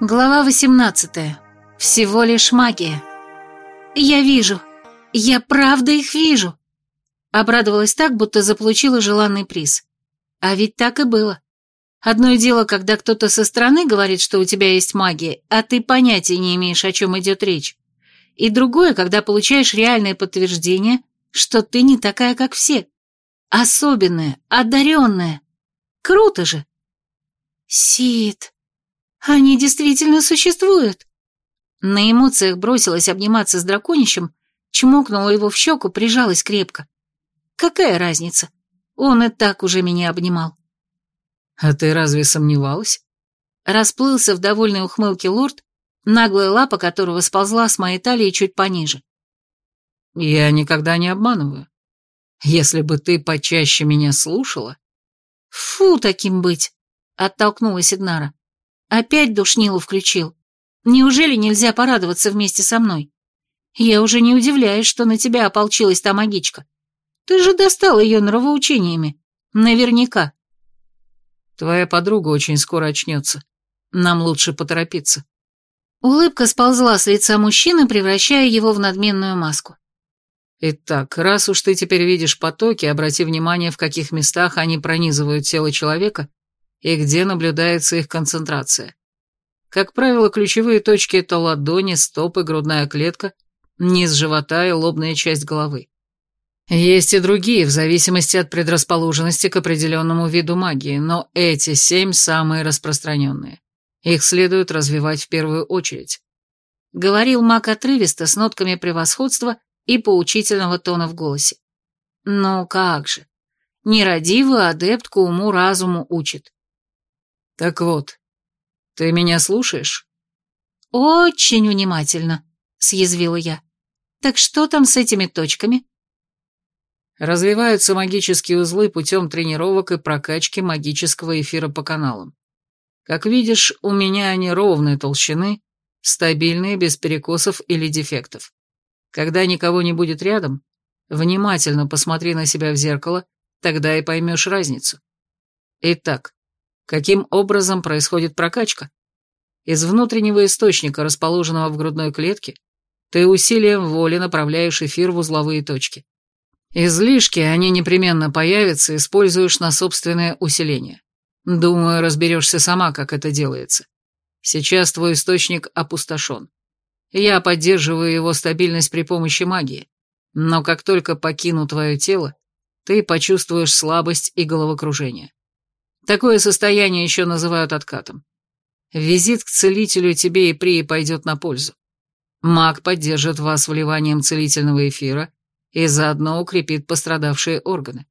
Глава 18. Всего лишь магия. Я вижу. Я правда их вижу. Обрадовалась так, будто заполучила желанный приз. А ведь так и было. Одно дело, когда кто-то со стороны говорит, что у тебя есть магия, а ты понятия не имеешь, о чем идет речь. И другое, когда получаешь реальное подтверждение, что ты не такая, как все. Особенная, одаренная. Круто же. Сид, они действительно существуют. На эмоциях бросилась обниматься с драконищем, чмокнула его в щеку, прижалась крепко. Какая разница? Он и так уже меня обнимал. А ты разве сомневалась? Расплылся в довольной ухмылке лорд, наглая лапа которого сползла с моей талии чуть пониже. Я никогда не обманываю. Если бы ты почаще меня слушала... Фу, таким быть! Оттолкнулась Иднара. Опять душнилу включил. Неужели нельзя порадоваться вместе со мной? Я уже не удивляюсь, что на тебя ополчилась та магичка. Ты же достал ее нравоучениями. Наверняка. Твоя подруга очень скоро очнется. Нам лучше поторопиться. Улыбка сползла с лица мужчины, превращая его в надменную маску. Итак, раз уж ты теперь видишь потоки, обрати внимание, в каких местах они пронизывают тело человека и где наблюдается их концентрация. Как правило, ключевые точки – это ладони, стопы, грудная клетка, низ живота и лобная часть головы. Есть и другие, в зависимости от предрасположенности к определенному виду магии, но эти семь самые распространенные. Их следует развивать в первую очередь. Говорил маг отрывисто, с нотками превосходства и поучительного тона в голосе. Ну как же. Нерадивую адептку уму-разуму учит. Так вот, ты меня слушаешь? Очень внимательно, съязвила я. Так что там с этими точками? Развиваются магические узлы путем тренировок и прокачки магического эфира по каналам. Как видишь, у меня они ровной толщины, стабильные, без перекосов или дефектов. Когда никого не будет рядом, внимательно посмотри на себя в зеркало, тогда и поймешь разницу. Итак, каким образом происходит прокачка? Из внутреннего источника, расположенного в грудной клетке, ты усилием воли направляешь эфир в узловые точки. Излишки, они непременно появятся, используешь на собственное усиление. Думаю, разберешься сама, как это делается. Сейчас твой источник опустошен. Я поддерживаю его стабильность при помощи магии, но как только покину твое тело, ты почувствуешь слабость и головокружение. Такое состояние еще называют откатом. Визит к целителю тебе и при пойдет на пользу. Маг поддержит вас вливанием целительного эфира и заодно укрепит пострадавшие органы.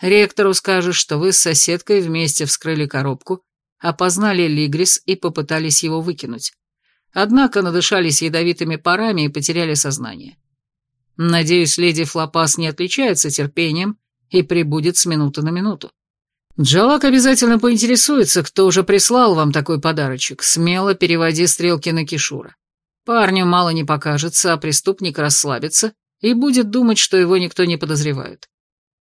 Ректору скажешь, что вы с соседкой вместе вскрыли коробку, опознали Лигрис и попытались его выкинуть. Однако надышались ядовитыми парами и потеряли сознание. Надеюсь, леди Флопас не отличается терпением и прибудет с минуты на минуту. Джалак обязательно поинтересуется, кто уже прислал вам такой подарочек. Смело переводи стрелки на Кишура. Парню мало не покажется, а преступник расслабится и будет думать, что его никто не подозревает.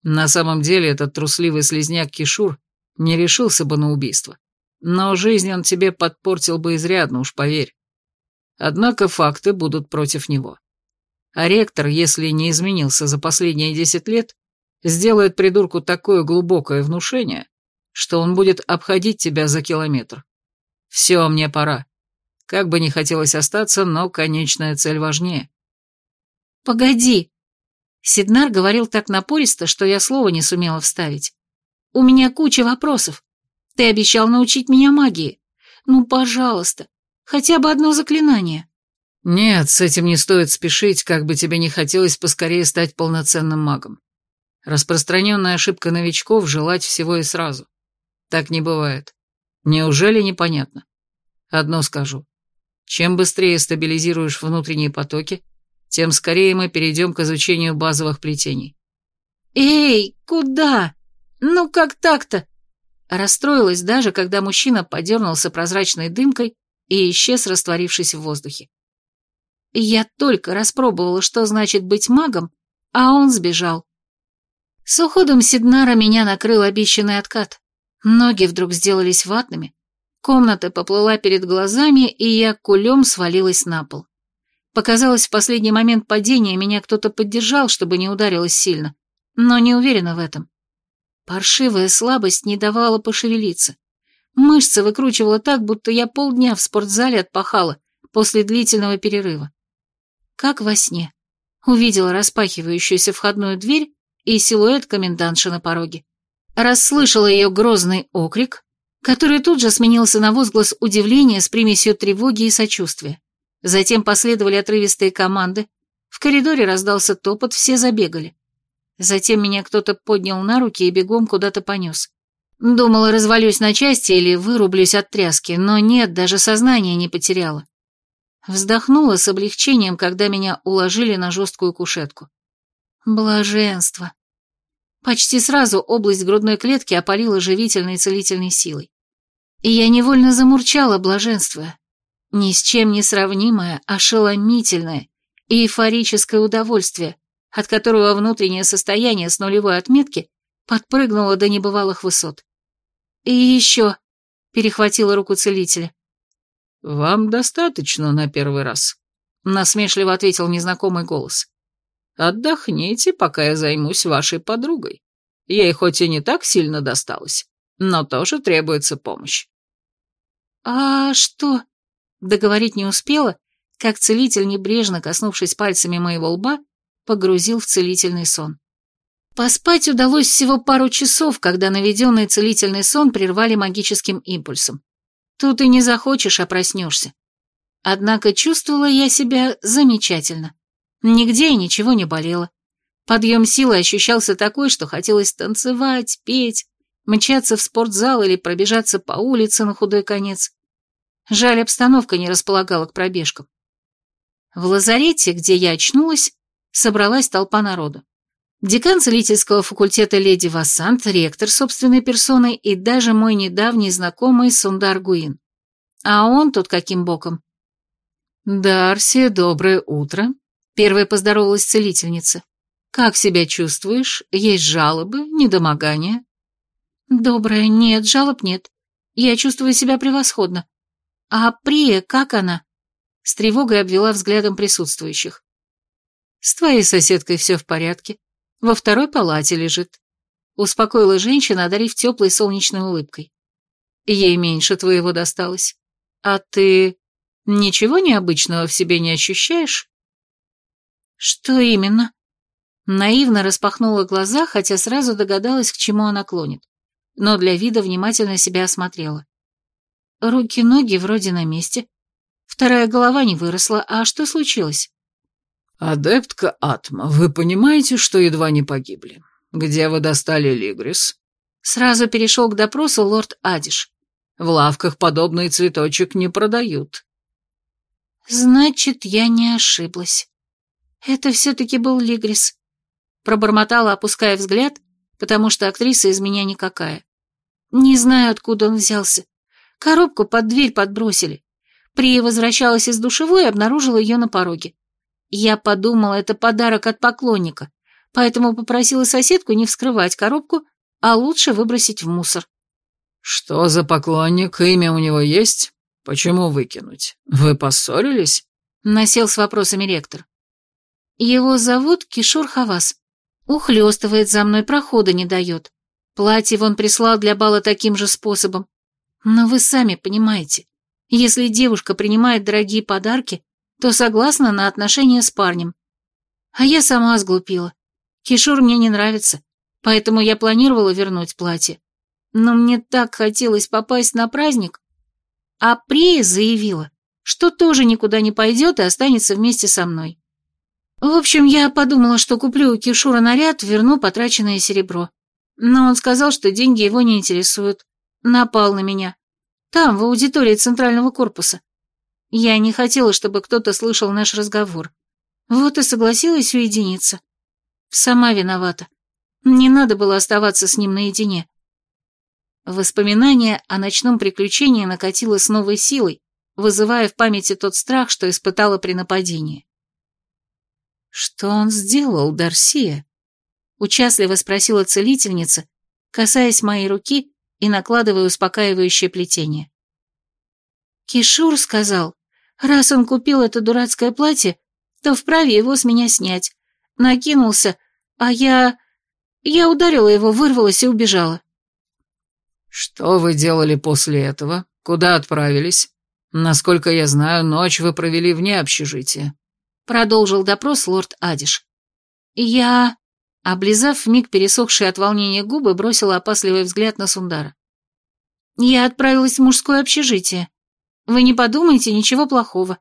На самом деле этот трусливый слезняк Кишур не решился бы на убийство. Но жизнь он тебе подпортил бы изрядно, уж поверь. Однако факты будут против него. А ректор, если не изменился за последние десять лет, сделает придурку такое глубокое внушение, что он будет обходить тебя за километр. Все, мне пора. Как бы не хотелось остаться, но конечная цель важнее. «Погоди!» Сиднар говорил так напористо, что я слова не сумела вставить. «У меня куча вопросов. Ты обещал научить меня магии. Ну, пожалуйста, хотя бы одно заклинание». «Нет, с этим не стоит спешить, как бы тебе не хотелось поскорее стать полноценным магом. Распространенная ошибка новичков — желать всего и сразу. Так не бывает. Неужели непонятно? Одно скажу. Чем быстрее стабилизируешь внутренние потоки, тем скорее мы перейдем к изучению базовых плетений. «Эй, куда? Ну как так-то?» Расстроилась даже, когда мужчина подернулся прозрачной дымкой и исчез, растворившись в воздухе. Я только распробовала, что значит быть магом, а он сбежал. С уходом Сиднара меня накрыл обещанный откат. Ноги вдруг сделались ватными, комната поплыла перед глазами, и я кулем свалилась на пол. Показалось, в последний момент падения меня кто-то поддержал, чтобы не ударилось сильно, но не уверена в этом. Паршивая слабость не давала пошевелиться. Мышцы выкручивала так, будто я полдня в спортзале отпахала после длительного перерыва. Как во сне. Увидела распахивающуюся входную дверь и силуэт комендантши на пороге. Расслышала ее грозный окрик, который тут же сменился на возглас удивления с примесью тревоги и сочувствия. Затем последовали отрывистые команды, в коридоре раздался топот, все забегали. Затем меня кто-то поднял на руки и бегом куда-то понес. Думала, развалюсь на части или вырублюсь от тряски, но нет, даже сознание не потеряла. Вздохнула с облегчением, когда меня уложили на жесткую кушетку. Блаженство. Почти сразу область грудной клетки опалила живительной и целительной силой. И я невольно замурчала, блаженствуя. Ни с чем не сравнимое, ошеломительное и эйфорическое удовольствие, от которого внутреннее состояние с нулевой отметки подпрыгнуло до небывалых высот. «И еще», — перехватила руку целителя. «Вам достаточно на первый раз», — насмешливо ответил незнакомый голос. «Отдохните, пока я займусь вашей подругой. Ей хоть и не так сильно досталось, но тоже требуется помощь». «А что?» Договорить не успела, как целитель, небрежно коснувшись пальцами моего лба, погрузил в целительный сон. Поспать удалось всего пару часов, когда наведенный целительный сон прервали магическим импульсом. Тут и не захочешь, а проснешься. Однако чувствовала я себя замечательно. Нигде и ничего не болело. Подъем силы ощущался такой, что хотелось танцевать, петь, мчаться в спортзал или пробежаться по улице на худой конец. Жаль, обстановка не располагала к пробежкам. В лазарете, где я очнулась, собралась толпа народу. Декан целительского факультета леди Вассант, ректор собственной персоной и даже мой недавний знакомый Сундар Гуин. А он тут каким боком? «Дарси, доброе утро», — первая поздоровалась целительница. «Как себя чувствуешь? Есть жалобы, недомогания?» «Доброе, нет, жалоб нет. Я чувствую себя превосходно. А Прия, как она?» С тревогой обвела взглядом присутствующих. «С твоей соседкой все в порядке. Во второй палате лежит. Успокоила женщина, одарив теплой солнечной улыбкой. Ей меньше твоего досталось. А ты ничего необычного в себе не ощущаешь? Что именно? Наивно распахнула глаза, хотя сразу догадалась, к чему она клонит. Но для вида внимательно себя осмотрела. Руки-ноги вроде на месте. Вторая голова не выросла, а что случилось? «Адептка Атма, вы понимаете, что едва не погибли? Где вы достали Лигрис?» Сразу перешел к допросу лорд Адиш. «В лавках подобный цветочек не продают». «Значит, я не ошиблась. Это все-таки был Лигрис». Пробормотала, опуская взгляд, потому что актриса из меня никакая. Не знаю, откуда он взялся. Коробку под дверь подбросили. Прия возвращалась из душевой и обнаружила ее на пороге. Я подумала, это подарок от поклонника, поэтому попросила соседку не вскрывать коробку, а лучше выбросить в мусор. «Что за поклонник? Имя у него есть? Почему выкинуть? Вы поссорились?» Насел с вопросами ректор. «Его зовут Кишур Хавас. Ухлёстывает за мной, прохода не дает. Платье вон прислал для бала таким же способом. Но вы сами понимаете, если девушка принимает дорогие подарки, то согласна на отношения с парнем. А я сама сглупила. Кишур мне не нравится, поэтому я планировала вернуть платье. Но мне так хотелось попасть на праздник. А Прия заявила, что тоже никуда не пойдет и останется вместе со мной. В общем, я подумала, что куплю у Кишура наряд, верну потраченное серебро. Но он сказал, что деньги его не интересуют. Напал на меня. Там, в аудитории центрального корпуса. Я не хотела, чтобы кто-то слышал наш разговор. Вот и согласилась уединиться. Сама виновата. Не надо было оставаться с ним наедине. Воспоминание о ночном приключении накатило с новой силой, вызывая в памяти тот страх, что испытала при нападении. «Что он сделал, Дарсия?» — участливо спросила целительница, касаясь моей руки и накладывая успокаивающее плетение. Кишур сказал, раз он купил это дурацкое платье, то вправе его с меня снять. Накинулся, а я... Я ударила его, вырвалась и убежала. «Что вы делали после этого? Куда отправились? Насколько я знаю, ночь вы провели вне общежития», — продолжил допрос лорд Адиш. «Я...» Облизав вмиг пересохшие от волнения губы, бросила опасливый взгляд на Сундара. «Я отправилась в мужское общежитие. Вы не подумайте ничего плохого.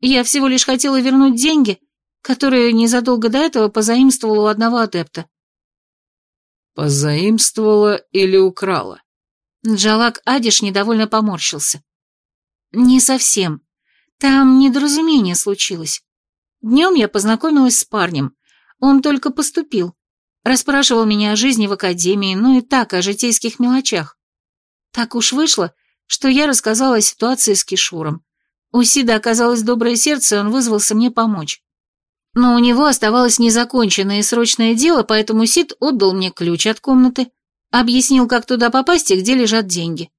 Я всего лишь хотела вернуть деньги, которые незадолго до этого позаимствовала у одного адепта». «Позаимствовала или украла?» Джалак Адиш недовольно поморщился. «Не совсем. Там недоразумение случилось. Днем я познакомилась с парнем. Он только поступил. Расспрашивал меня о жизни в академии, ну и так, о житейских мелочах. Так уж вышло, что я рассказала о ситуации с Кишуром. У Сида оказалось доброе сердце, он вызвался мне помочь. Но у него оставалось незаконченное и срочное дело, поэтому Сид отдал мне ключ от комнаты, объяснил, как туда попасть и где лежат деньги.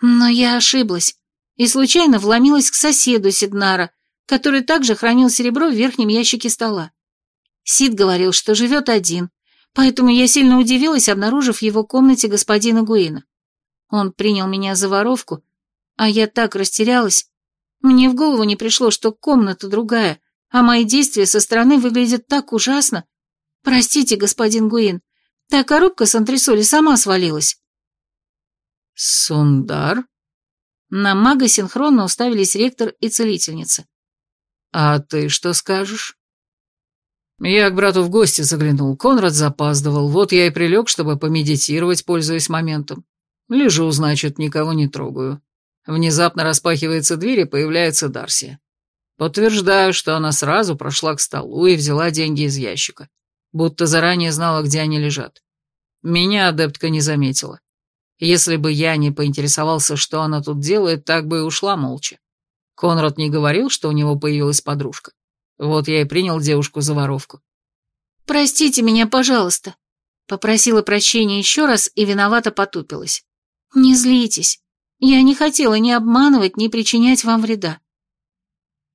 Но я ошиблась и случайно вломилась к соседу Сиднара, который также хранил серебро в верхнем ящике стола. Сид говорил, что живет один, поэтому я сильно удивилась, обнаружив в его комнате господина Гуина. Он принял меня за воровку, а я так растерялась. Мне в голову не пришло, что комната другая, а мои действия со стороны выглядят так ужасно. Простите, господин Гуин, та коробка с антресоли сама свалилась. Сундар? На мага синхронно уставились ректор и целительница. А ты что скажешь? Я к брату в гости заглянул, Конрад запаздывал, вот я и прилег, чтобы помедитировать, пользуясь моментом. Лежу, значит, никого не трогаю. Внезапно распахивается дверь и появляется Дарси. Подтверждаю, что она сразу прошла к столу и взяла деньги из ящика, будто заранее знала, где они лежат. Меня адептка не заметила. Если бы я не поинтересовался, что она тут делает, так бы и ушла молча. Конрад не говорил, что у него появилась подружка. Вот я и принял девушку за воровку. «Простите меня, пожалуйста», — попросила прощения еще раз и виновато потупилась. «Не злитесь. Я не хотела ни обманывать, ни причинять вам вреда».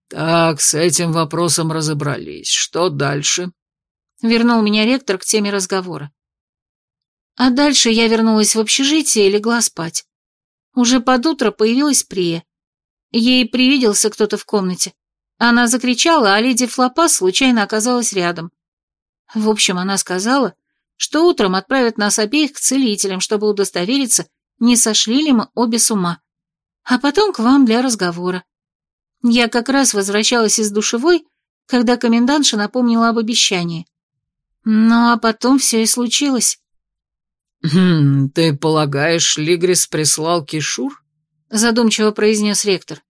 «Так, с этим вопросом разобрались. Что дальше?» Вернул меня ректор к теме разговора. А дальше я вернулась в общежитие и легла спать. Уже под утро появилась Прия. Ей привиделся кто-то в комнате. Она закричала, а леди Флопа случайно оказалась рядом. В общем, она сказала, что утром отправят нас обеих к целителям, чтобы удостовериться, не сошли ли мы обе с ума. А потом к вам для разговора. Я как раз возвращалась из душевой, когда комендантша напомнила об обещании. Ну, а потом все и случилось. «Хм, ты полагаешь, Лигрис прислал Кишур?» Задумчиво произнес ректор.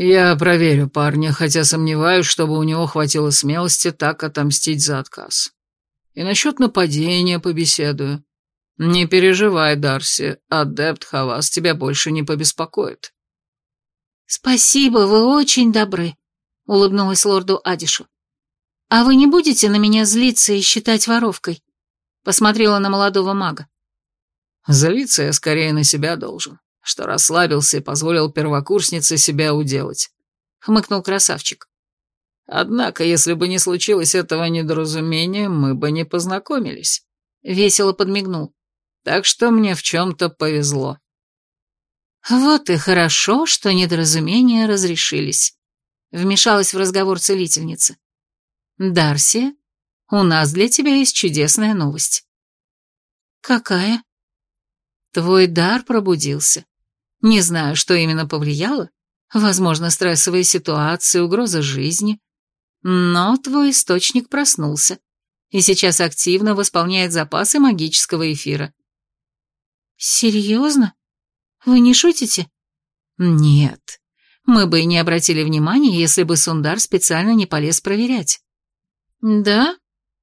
«Я проверю парня, хотя сомневаюсь, чтобы у него хватило смелости так отомстить за отказ. И насчет нападения побеседую. Не переживай, Дарси, адепт Хавас тебя больше не побеспокоит». «Спасибо, вы очень добры», — улыбнулась лорду Адишу. «А вы не будете на меня злиться и считать воровкой?» — посмотрела на молодого мага. «Злиться я скорее на себя должен что расслабился и позволил первокурснице себя уделать», — хмыкнул красавчик. «Однако, если бы не случилось этого недоразумения, мы бы не познакомились», — весело подмигнул. «Так что мне в чем-то повезло». «Вот и хорошо, что недоразумения разрешились», — вмешалась в разговор целительница. «Дарси, у нас для тебя есть чудесная новость». «Какая?» «Твой дар пробудился. Не знаю, что именно повлияло. Возможно, стрессовая ситуация, угроза жизни. Но твой источник проснулся и сейчас активно восполняет запасы магического эфира. Серьезно? Вы не шутите? Нет. Мы бы и не обратили внимания, если бы Сундар специально не полез проверять. Да?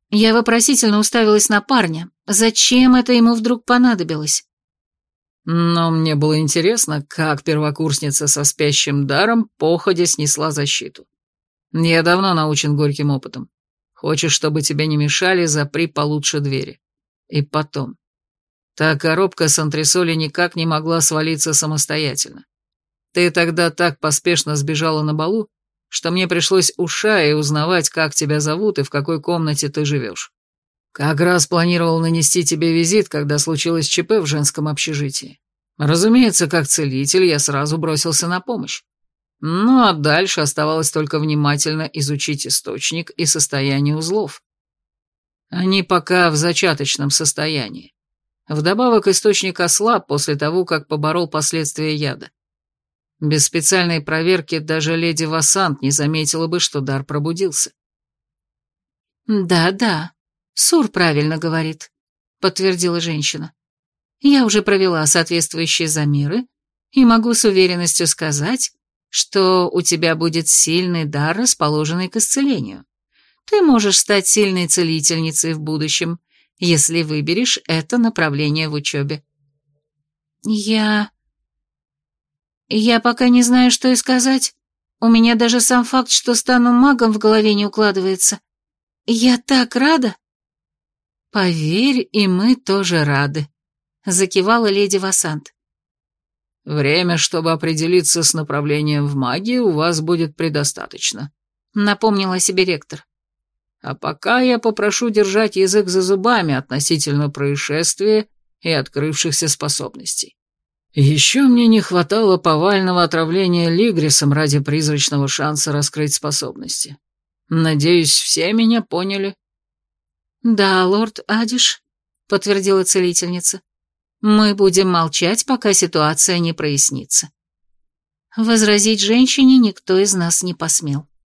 Я вопросительно уставилась на парня. Зачем это ему вдруг понадобилось? Но мне было интересно, как первокурсница со спящим даром походя снесла защиту. Я давно научен горьким опытом. Хочешь, чтобы тебе не мешали, запри получше двери. И потом. Та коробка с антресоли никак не могла свалиться самостоятельно. Ты тогда так поспешно сбежала на балу, что мне пришлось у Шаи узнавать, как тебя зовут и в какой комнате ты живешь. Как раз планировал нанести тебе визит, когда случилось ЧП в женском общежитии. Разумеется, как целитель я сразу бросился на помощь. Ну а дальше оставалось только внимательно изучить источник и состояние узлов. Они пока в зачаточном состоянии. Вдобавок источник ослаб после того, как поборол последствия яда. Без специальной проверки даже леди Вассант не заметила бы, что дар пробудился. «Да-да, Сур правильно говорит», — подтвердила женщина. «Я уже провела соответствующие замеры и могу с уверенностью сказать, что у тебя будет сильный дар, расположенный к исцелению. Ты можешь стать сильной целительницей в будущем, если выберешь это направление в учебе». «Я...» «Я пока не знаю, что и сказать. У меня даже сам факт, что стану магом, в голове не укладывается. Я так рада!» «Поверь, и мы тоже рады», — закивала леди Вассант. «Время, чтобы определиться с направлением в магии, у вас будет предостаточно», — напомнила себе ректор. «А пока я попрошу держать язык за зубами относительно происшествия и открывшихся способностей. Еще мне не хватало повального отравления Лигрисом ради призрачного шанса раскрыть способности. Надеюсь, все меня поняли. Да, лорд Адиш, подтвердила целительница. Мы будем молчать, пока ситуация не прояснится. Возразить женщине никто из нас не посмел.